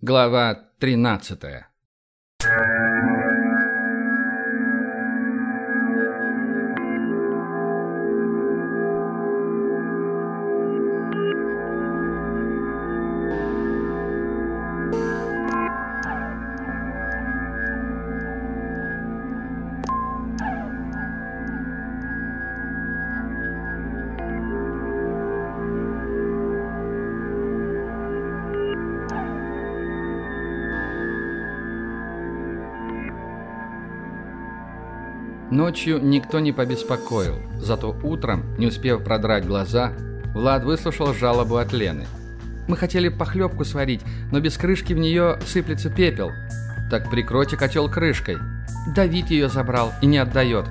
Глава 13. Ночью никто не побеспокоил, зато утром, не успев продрать глаза, Влад выслушал жалобу от Лены. «Мы хотели похлебку сварить, но без крышки в нее сыплется пепел. Так прикройте котел крышкой. Давид ее забрал и не отдает».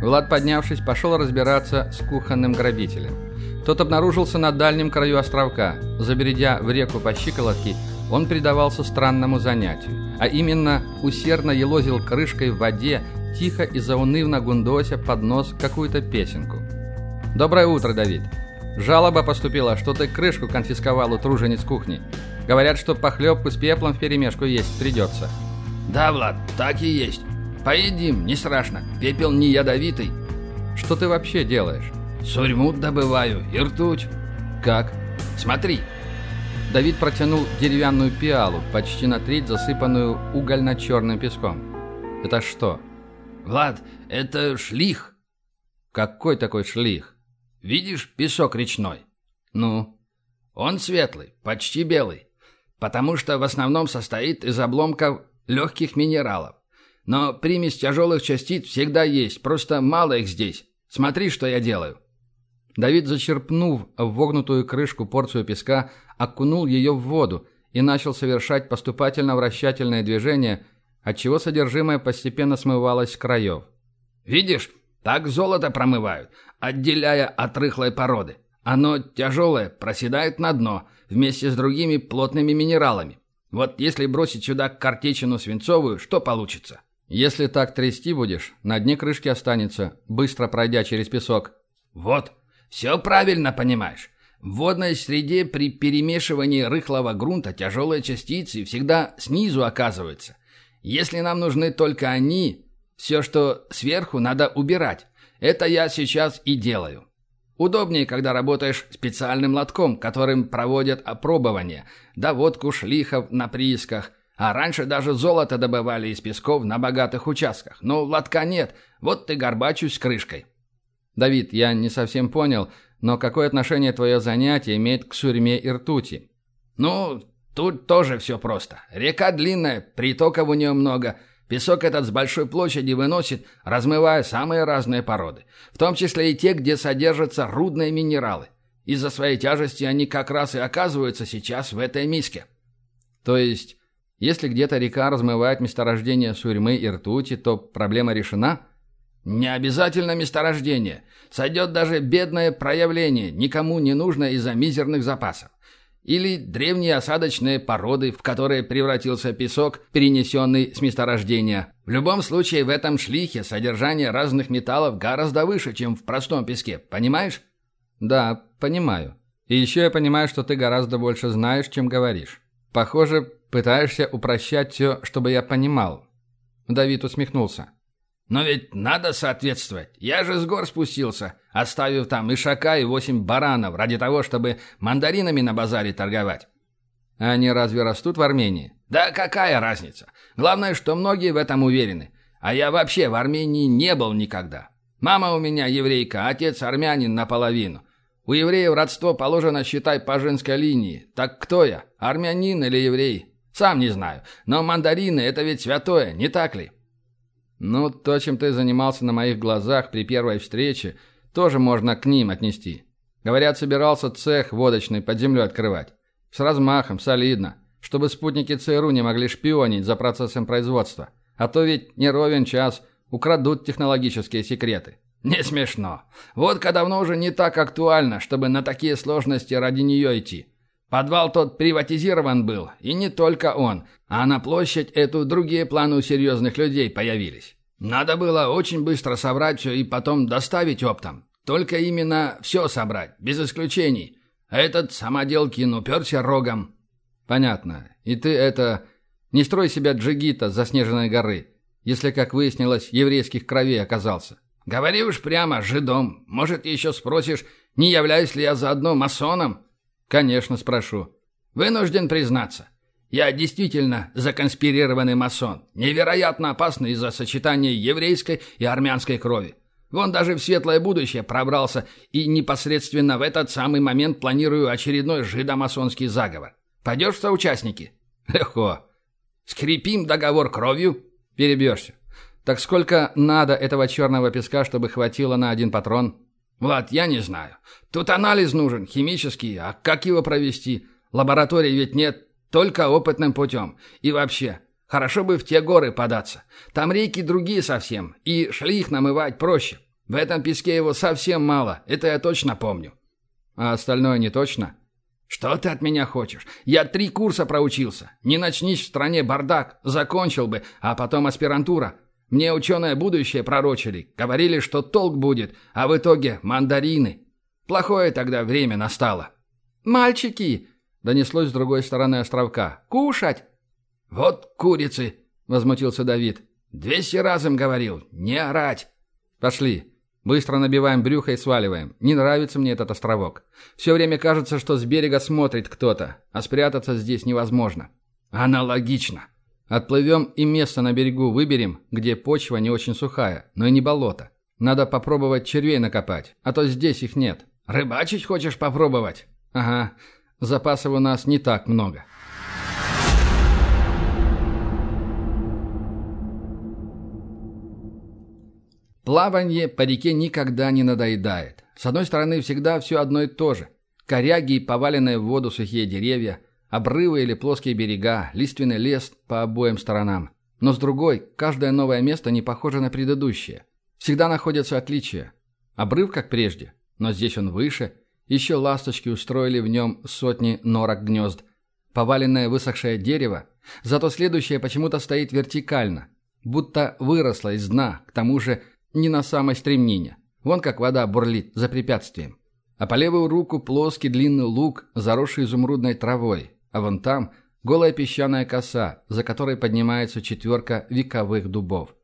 Влад, поднявшись, пошел разбираться с кухонным грабителем. Тот обнаружился на дальнем краю островка. Забередя в реку по щиколотке, он предавался странному занятию, а именно усердно елозил крышкой в воде, тихо и заунывно гундося под нос какую-то песенку. «Доброе утро, Давид. Жалоба поступила, что ты крышку конфисковал у тружениц кухни. Говорят, что похлебку с пеплом вперемешку есть придется». «Да, Влад, так и есть. Поедим, не страшно. Пепел не ядовитый». «Что ты вообще делаешь?» «Сурьму добываю и ртуть». «Как?» «Смотри». Давид протянул деревянную пиалу, почти на треть засыпанную угольно-черным песком. «Это что?» «Влад, это шлих». «Какой такой шлих?» «Видишь песок речной?» «Ну?» «Он светлый, почти белый, потому что в основном состоит из обломков легких минералов. Но примесь тяжелых частиц всегда есть, просто мало их здесь. Смотри, что я делаю». Давид, зачерпнув в вогнутую крышку порцию песка, окунул ее в воду и начал совершать поступательно-вращательное движение – отчего содержимое постепенно смывалось с краев. «Видишь, так золото промывают, отделяя от рыхлой породы. Оно тяжелое, проседает на дно, вместе с другими плотными минералами. Вот если бросить сюда картечину свинцовую, что получится?» «Если так трясти будешь, на дне крышки останется, быстро пройдя через песок». «Вот, все правильно понимаешь. В водной среде при перемешивании рыхлого грунта тяжелые частицы всегда снизу оказываются. Если нам нужны только они, все, что сверху, надо убирать. Это я сейчас и делаю. Удобнее, когда работаешь специальным лотком, которым проводят опробование, доводку шлихов на приисках. А раньше даже золото добывали из песков на богатых участках. Но лотка нет, вот ты горбачусь с крышкой. Давид, я не совсем понял, но какое отношение твое занятие имеет к сурьме и ртути? Ну, Тут тоже все просто. Река длинная, притоков у нее много. Песок этот с большой площади выносит, размывая самые разные породы. В том числе и те, где содержатся рудные минералы. Из-за своей тяжести они как раз и оказываются сейчас в этой миске. То есть, если где-то река размывает месторождение сурьмы и ртути, то проблема решена? Не обязательно месторождение. Сойдет даже бедное проявление, никому не нужно из-за мизерных запасов. Или древние осадочные породы, в которые превратился песок, перенесенный с месторождения. В любом случае, в этом шлихе содержание разных металлов гораздо выше, чем в простом песке. Понимаешь? Да, понимаю. И еще я понимаю, что ты гораздо больше знаешь, чем говоришь. Похоже, пытаешься упрощать все, чтобы я понимал. Давид усмехнулся. Но ведь надо соответствовать. Я же с гор спустился, оставив там ишака и восемь баранов ради того, чтобы мандаринами на базаре торговать. А они разве растут в Армении? Да какая разница? Главное, что многие в этом уверены. А я вообще в Армении не был никогда. Мама у меня еврейка, отец армянин наполовину. У евреев родство положено, считай, по женской линии. Так кто я, армянин или еврей? Сам не знаю. Но мандарины – это ведь святое, не так ли? Ну, то, чем ты занимался на моих глазах при первой встрече, тоже можно к ним отнести. Говорят, собирался цех водочный под землей открывать. С размахом, солидно. Чтобы спутники ЦРУ не могли шпионить за процессом производства. А то ведь не ровен час украдут технологические секреты. Не смешно. Водка давно уже не так актуальна, чтобы на такие сложности ради нее идти. Подвал тот приватизирован был, и не только он, а на площадь эту другие планы у серьезных людей появились. Надо было очень быстро собрать все и потом доставить оптом. Только именно все собрать, без исключений. А этот самоделкин уперся рогом. Понятно. И ты это... Не строй себя джигита с заснеженной горы, если, как выяснилось, еврейских кровей оказался. Говори уж прямо, жидом. Может, еще спросишь, не являюсь ли я заодно масоном? Конечно, спрошу. Вынужден признаться. Я действительно законспирированный масон, невероятно опасный из-за сочетания еврейской и армянской крови. Вон даже в светлое будущее пробрался и непосредственно в этот самый момент планирую очередной жидомасонский заговор. Пойдешь в соучастники? Легко. Скрепим договор кровью? Перебьешься. Так сколько надо этого черного песка, чтобы хватило на один патрон? Влад, я не знаю. Тут анализ нужен, химический, а как его провести? Лаборатории ведь нет, только опытным путем. И вообще, хорошо бы в те горы податься. Там реки другие совсем, и шли их намывать проще. В этом песке его совсем мало, это я точно помню. А остальное не точно? Что ты от меня хочешь? Я три курса проучился. Не начнись в стране бардак, закончил бы, а потом аспирантура. Мне ученое будущее пророчили, говорили, что толк будет, а в итоге мандарины. Плохое тогда время настало. «Мальчики!» Донеслось с другой стороны островка. «Кушать!» «Вот курицы!» — возмутился Давид. «Двести раз им говорил. Не орать!» «Пошли!» Быстро набиваем брюхо и сваливаем. Не нравится мне этот островок. Все время кажется, что с берега смотрит кто-то, а спрятаться здесь невозможно. Аналогично. Отплывем и место на берегу выберем, где почва не очень сухая, но и не болото. Надо попробовать червей накопать, а то здесь их нет. Рыбачить хочешь попробовать? Ага. Запасов у нас не так много. Плавание по реке никогда не надоедает. С одной стороны, всегда все одно и то же. Коряги и поваленные в воду сухие деревья, обрывы или плоские берега, лиственный лес по обоим сторонам. Но с другой, каждое новое место не похоже на предыдущее. Всегда находятся отличия. Обрыв как прежде, но здесь он выше, еще ласточки устроили в нем сотни норок гнезд. Поваленное высохшее дерево, зато следующее почему-то стоит вертикально, будто выросло из дна, к тому же не на самой стремнине. Вон как вода бурлит за препятствием. А по левую руку плоский длинный луг, заросший изумрудной травой, а вон там голая песчаная коса, за которой поднимается четверка вековых дубов.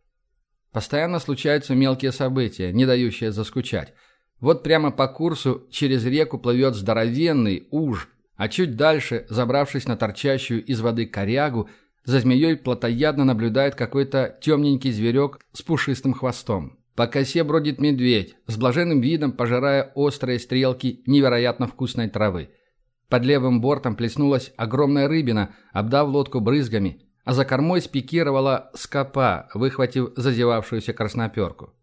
Постоянно случаются мелкие события, не дающие заскучать. Вот прямо по курсу через реку плывет здоровенный уж, а чуть дальше, забравшись на торчащую из воды корягу, за змеей плотоядно наблюдает какой-то темненький зверек с пушистым хвостом. По косе бродит медведь, с блаженным видом пожирая острые стрелки невероятно вкусной травы. Под левым бортом плеснулась огромная рыбина, обдав лодку брызгами, а за кормой спикировала скопа, выхватив зазевавшуюся красноперку.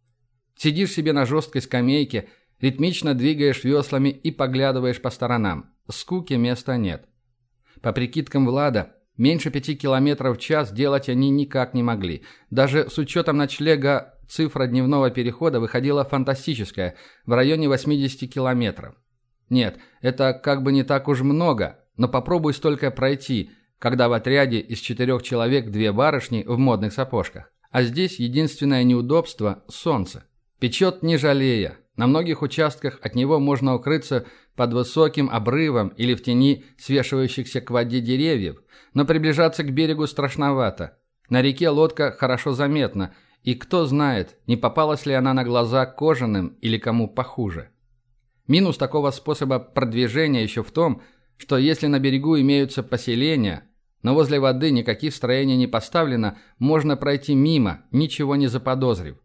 Сидишь себе на жесткой скамейке – Ритмично двигаешь веслами и поглядываешь по сторонам. Скуки места нет. По прикидкам Влада, меньше пяти километров в час делать они никак не могли. Даже с учетом ночлега цифра дневного перехода выходила фантастическая, в районе 80 километров. Нет, это как бы не так уж много, но попробуй столько пройти, когда в отряде из четырех человек две барышни в модных сапожках. А здесь единственное неудобство – солнце. Печет не жалея, на многих участках от него можно укрыться под высоким обрывом или в тени свешивающихся к воде деревьев, но приближаться к берегу страшновато. На реке лодка хорошо заметна, и кто знает, не попалась ли она на глаза кожаным или кому похуже. Минус такого способа продвижения еще в том, что если на берегу имеются поселения, но возле воды никаких строений не поставлено, можно пройти мимо, ничего не заподозрив.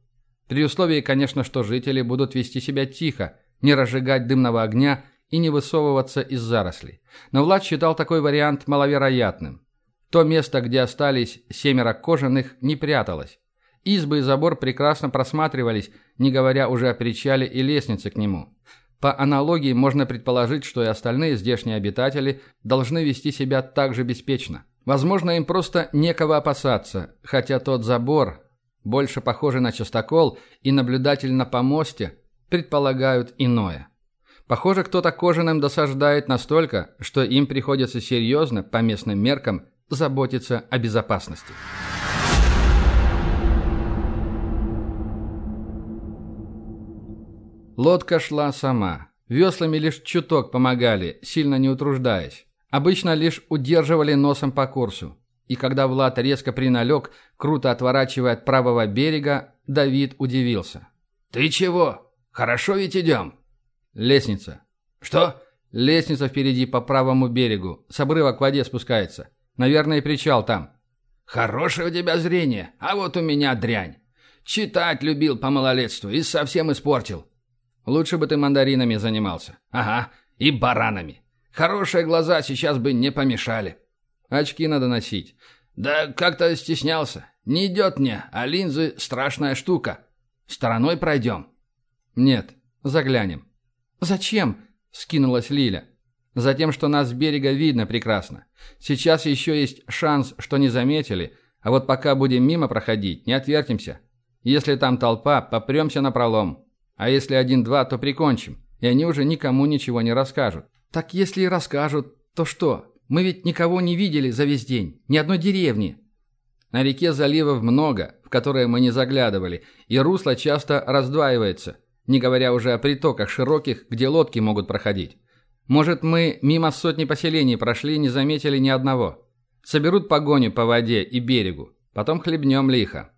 При условии, конечно, что жители будут вести себя тихо, не разжигать дымного огня и не высовываться из зарослей. Но Влад считал такой вариант маловероятным. То место, где остались семеро кожаных, не пряталось. Избы и забор прекрасно просматривались, не говоря уже о причале и лестнице к нему. По аналогии можно предположить, что и остальные здешние обитатели должны вести себя так же беспечно. Возможно, им просто некого опасаться, хотя тот забор, больше похожий на частокол, и наблюдатель на помосте предполагают иное. Похоже, кто-то кожаным досаждает настолько, что им приходится серьезно, по местным меркам, заботиться о безопасности. Лодка шла сама. Веслами лишь чуток помогали, сильно не утруждаясь. Обычно лишь удерживали носом по курсу. И когда Влад резко приналег, круто отворачивая от правого берега, Давид удивился. «Ты чего? Хорошо ведь идем?» «Лестница». «Что?» «Лестница впереди по правому берегу. С обрыва к воде спускается. Наверное, причал там». «Хорошее у тебя зрение, а вот у меня дрянь. Читать любил по малолетству и совсем испортил». «Лучше бы ты мандаринами занимался». «Ага, и баранами. Хорошие глаза сейчас бы не помешали». «Очки надо носить». «Да как-то стеснялся. Не идет мне, а линзы – страшная штука. Стороной пройдем». «Нет, заглянем». «Зачем?» – скинулась Лиля. Затем, что нас с берега видно прекрасно. Сейчас еще есть шанс, что не заметили, а вот пока будем мимо проходить, не отвертимся. Если там толпа, попремся на пролом. А если один-два, то прикончим, и они уже никому ничего не расскажут. Так если и расскажут, то что? Мы ведь никого не видели за весь день, ни одной деревни. На реке заливов много, в которые мы не заглядывали, и русло часто раздваивается, не говоря уже о притоках широких, где лодки могут проходить. Может, мы мимо сотни поселений прошли и не заметили ни одного. Соберут погоню по воде и берегу, потом хлебнем лихо.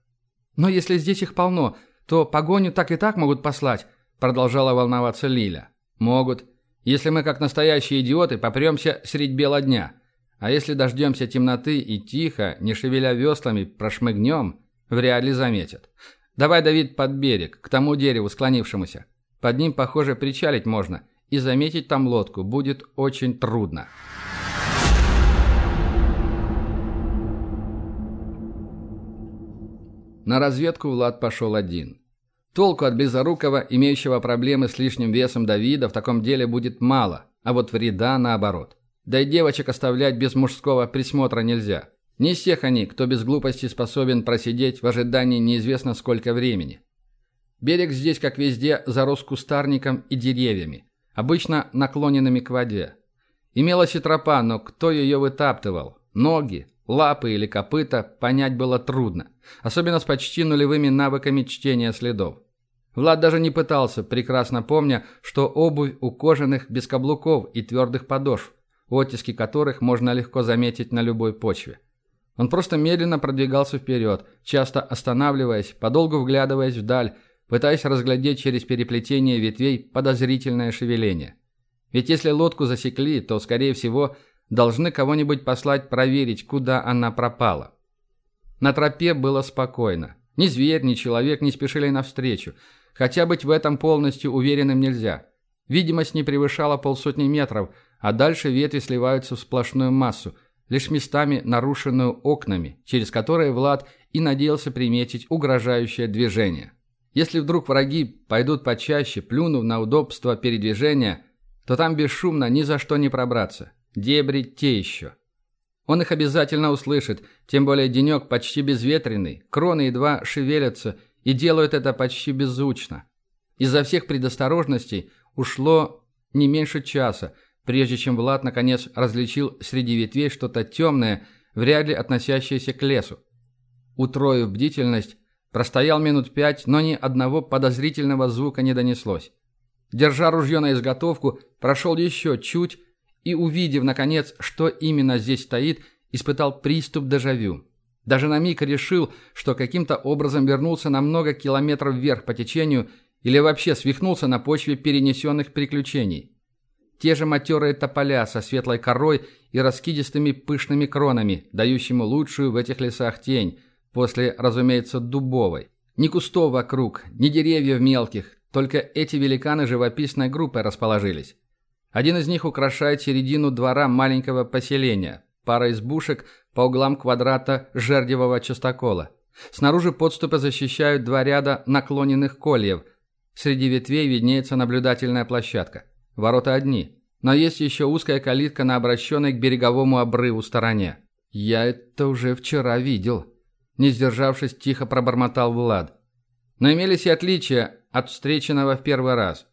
Но если здесь их полно, то погоню так и так могут послать, продолжала волноваться Лиля. Могут. Если мы, как настоящие идиоты, попремся средь бела дня. А если дождемся темноты и тихо, не шевеля веслами, прошмыгнем, вряд ли заметят. Давай, Давид, под берег, к тому дереву, склонившемуся. Под ним, похоже, причалить можно, и заметить там лодку будет очень трудно. На разведку Влад пошел один. Толку от Близорукова, имеющего проблемы с лишним весом Давида, в таком деле будет мало, а вот вреда наоборот. Да и девочек оставлять без мужского присмотра нельзя. Не всех они, кто без глупости способен просидеть в ожидании неизвестно сколько времени. Берег здесь, как везде, зарос кустарником и деревьями обычно наклоненными к воде. Имелась и тропа, но кто ее вытаптывал? Ноги, лапы или копыта понять было трудно, особенно с почти нулевыми навыками чтения следов. Влад даже не пытался, прекрасно помня, что обувь у кожаных без каблуков и твердых подошв, оттиски которых можно легко заметить на любой почве. Он просто медленно продвигался вперед, часто останавливаясь, подолгу вглядываясь вдаль, пытаясь разглядеть через переплетение ветвей подозрительное шевеление. Ведь если лодку засекли, то, скорее всего, должны кого-нибудь послать проверить, куда она пропала. На тропе было спокойно. Ни зверь, ни человек не спешили навстречу, хотя быть в этом полностью уверенным нельзя. Видимость не превышала полсотни метров, а дальше ветви сливаются в сплошную массу, лишь местами нарушенную окнами, через которые Влад и надеялся приметить угрожающее движение. Если вдруг враги пойдут почаще, плюнув на удобство передвижения, то там бесшумно ни за что не пробраться. Дебри те еще. Он их обязательно услышит, тем более денек почти безветренный, кроны едва шевелятся и делают это почти беззвучно. Из-за всех предосторожностей ушло не меньше часа, прежде чем Влад наконец различил среди ветвей что-то темное, вряд ли относящееся к лесу. Утроив бдительность, Простоял минут пять, но ни одного подозрительного звука не донеслось. Держа ружье на изготовку, прошел еще чуть и, увидев, наконец, что именно здесь стоит, испытал приступ дежавю. Даже на миг решил, что каким-то образом вернулся на много километров вверх по течению или вообще свихнулся на почве перенесенных приключений. Те же матерые тополя со светлой корой и раскидистыми пышными кронами, дающими лучшую в этих лесах тень – После, разумеется, дубовой. Ни кустов вокруг, ни деревьев мелких, только эти великаны живописной группой расположились. Один из них украшает середину двора маленького поселения, пара избушек по углам квадрата жердевого частокола. Снаружи подступы защищают два ряда наклоненных кольев. Среди ветвей виднеется наблюдательная площадка. Ворота одни, но есть еще узкая калитка на обращенной к береговому обрыву стороне. Я это уже вчера видел. Не сдержавшись, тихо пробормотал Влад. Но имелись и отличия от встреченного в первый раз.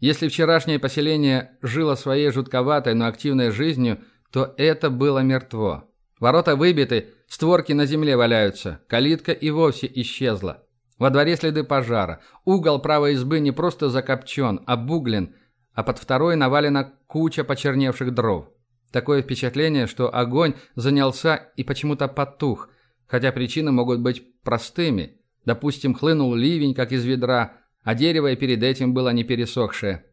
Если вчерашнее поселение жило своей жутковатой, но активной жизнью, то это было мертво. Ворота выбиты, створки на земле валяются, калитка и вовсе исчезла. Во дворе следы пожара. Угол правой избы не просто закопчен, обуглен, а под второй навалена куча почерневших дров. Такое впечатление, что огонь занялся и почему-то потух, хотя причины могут быть простыми. Допустим, хлынул ливень, как из ведра, а дерево и перед этим было не пересохшее.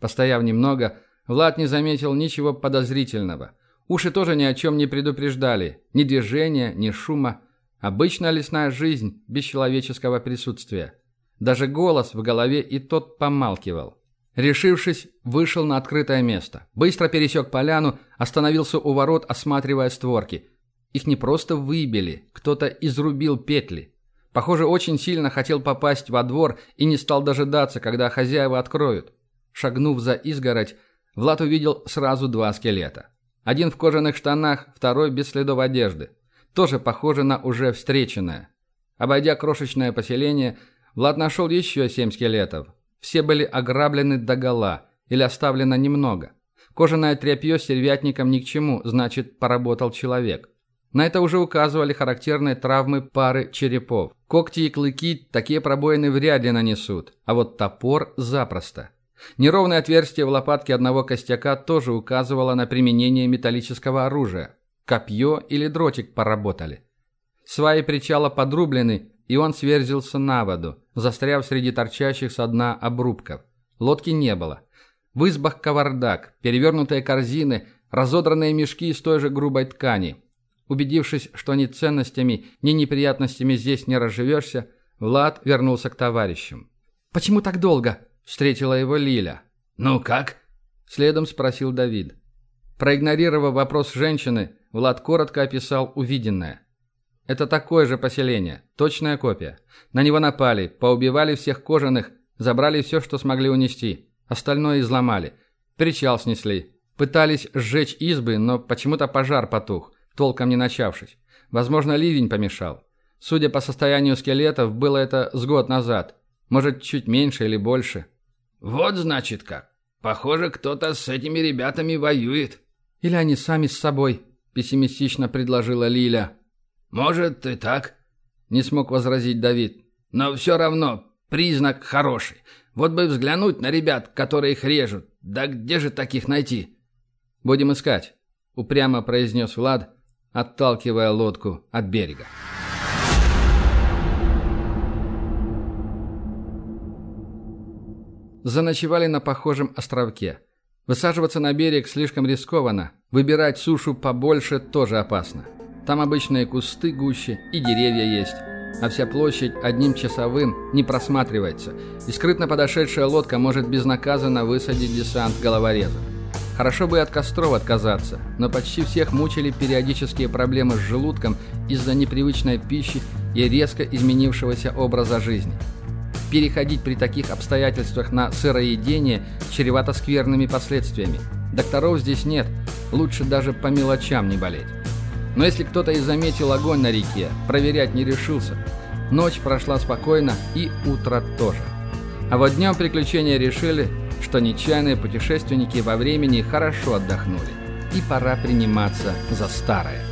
Постояв немного, Влад не заметил ничего подозрительного. Уши тоже ни о чем не предупреждали. Ни движения, ни шума. Обычная лесная жизнь без человеческого присутствия. Даже голос в голове и тот помалкивал. Решившись, вышел на открытое место. Быстро пересек поляну, остановился у ворот, осматривая створки. Их не просто выбили, кто-то изрубил петли. Похоже, очень сильно хотел попасть во двор и не стал дожидаться, когда хозяева откроют. Шагнув за изгородь, Влад увидел сразу два скелета. Один в кожаных штанах, второй без следов одежды. Тоже похоже на уже встреченное. Обойдя крошечное поселение, Влад нашел еще семь скелетов. Все были ограблены догола или оставлено немного. Кожаное тряпье с сервятником ни к чему, значит, поработал человек. На это уже указывали характерные травмы пары черепов. Когти и клыки такие пробоины вряд ли нанесут, а вот топор запросто. Неровное отверстие в лопатке одного костяка тоже указывало на применение металлического оружия. Копье или дротик поработали. Сваи причала подрублены, и он сверзился на воду, застряв среди торчащих со дна обрубков. Лодки не было. В избах кавардак, перевернутые корзины, разодранные мешки из той же грубой ткани. Убедившись, что ни ценностями, ни неприятностями здесь не разживешься, Влад вернулся к товарищам. «Почему так долго?» – встретила его Лиля. «Ну как?» – следом спросил Давид. Проигнорировав вопрос женщины, Влад коротко описал увиденное. Это такое же поселение, точная копия. На него напали, поубивали всех кожаных, забрали все, что смогли унести. Остальное изломали. Причал снесли. Пытались сжечь избы, но почему-то пожар потух, толком не начавшись. Возможно, ливень помешал. Судя по состоянию скелетов, было это с год назад. Может, чуть меньше или больше. «Вот, значит, как. Похоже, кто-то с этими ребятами воюет». «Или они сами с собой», – пессимистично предложила Лиля. «Может, и так», — не смог возразить Давид. «Но все равно признак хороший. Вот бы взглянуть на ребят, которые их режут. Да где же таких найти?» «Будем искать», — упрямо произнес Влад, отталкивая лодку от берега. Заночевали на похожем островке. Высаживаться на берег слишком рискованно, выбирать сушу побольше тоже опасно. Там обычные кусты гуще и деревья есть. А вся площадь одним часовым не просматривается, и скрытно подошедшая лодка может безнаказанно высадить десант головореза. Хорошо бы и от костров отказаться, но почти всех мучили периодические проблемы с желудком из-за непривычной пищи и резко изменившегося образа жизни. Переходить при таких обстоятельствах на сыроедение чревато скверными последствиями. Докторов здесь нет, лучше даже по мелочам не болеть. Но если кто-то и заметил огонь на реке, проверять не решился. Ночь прошла спокойно, и утро тоже. А вот днем приключения решили, что нечаянные путешественники во времени хорошо отдохнули. И пора приниматься за старое.